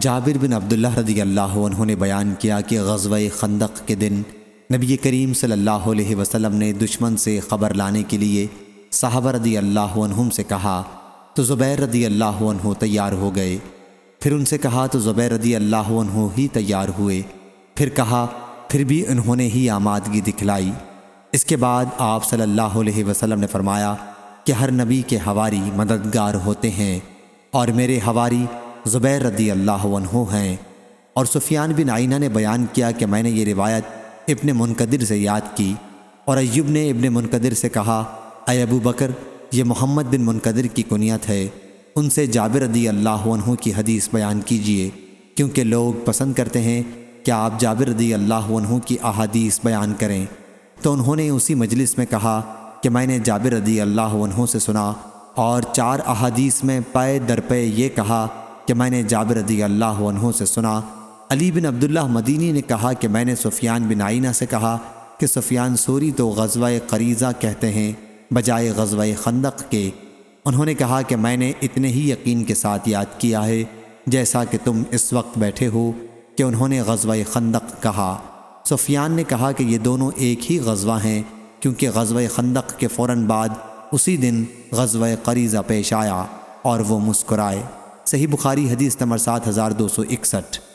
جابر بن عبداللہ رضی اللہ عنہ نے بیان کیا کہ غزوہ خندق کے دن نبی کریم صلی اللہ علیہ وسلم نے دشمن سے خبر لانے کے لیے صحابہ رضی اللہ عنہم سے کہا، تو زبیر رضی اللہ عنہ تیار ہو گئے۔ پھر ان سے کہا، تو زبیر رضی اللہ عنہ ہی تیار ہوئے۔ پھر کہا، پھر بھی انہوں نے ہی آمادگی دکھلائی۔ اس کے بعد آپ صلی اللہ علیہ وسلم نے فرمایا کہ ہر نبی کے ہماری مددگار ہوتے ہیں اور میرے ہماری نبی زبیر رضی اللہ عنہ ہیں اور سفیان بن آئینہ نے بیان کیا کہ میں نے یہ روایت ابن منقدر سے یاد کی اور ایوب نے ابن منقدر سے کہا، اے ابو بکر، یہ محمد بن منقدر کی کنیت ہے، ان سے جابر رضی اللہ عنہ کی حدیث بیان کیجیے، کیونکہ لوگ پسند کرتے ہیں کہ آپ جابر رضی اللہ عنہ کی احادیث بیان کریں۔ تو انہوں نے اسی مجلس میں کہا کہ میں نے جابر عدی اللہ سے سنا اور چار احادیث میں پائے در پے یہ کہا کہ میں نے جابر رضی اللہ عنہ سے سنا، علی بن عبداللہ مدینی نے کہا کہ میں نے سفیان بن آئینہ سے کہا کہ سفیان سوری تو غزوہ قریضہ کہتے ہیں، بجائے غزوہ خندق کے۔ انہوں نے کہا کہ میں نے اتنے ہی یقین کے ساتھ یاد کیا ہے، جیسا کہ تم اس وقت بیٹھے ہو کہ انہوں نے غزوہ خندق کہا۔ سفیان نے کہا کہ یہ دونوں ایک ہی غزواں ہیں، کیونکہ غزو خندق کے فوراً بعد اسی دن غزو قریضہ پیش آیا اور وہ مسکرائے۔ صحیح بخاری ایک نمبر سات ہزار دو سو اکسٹھ۔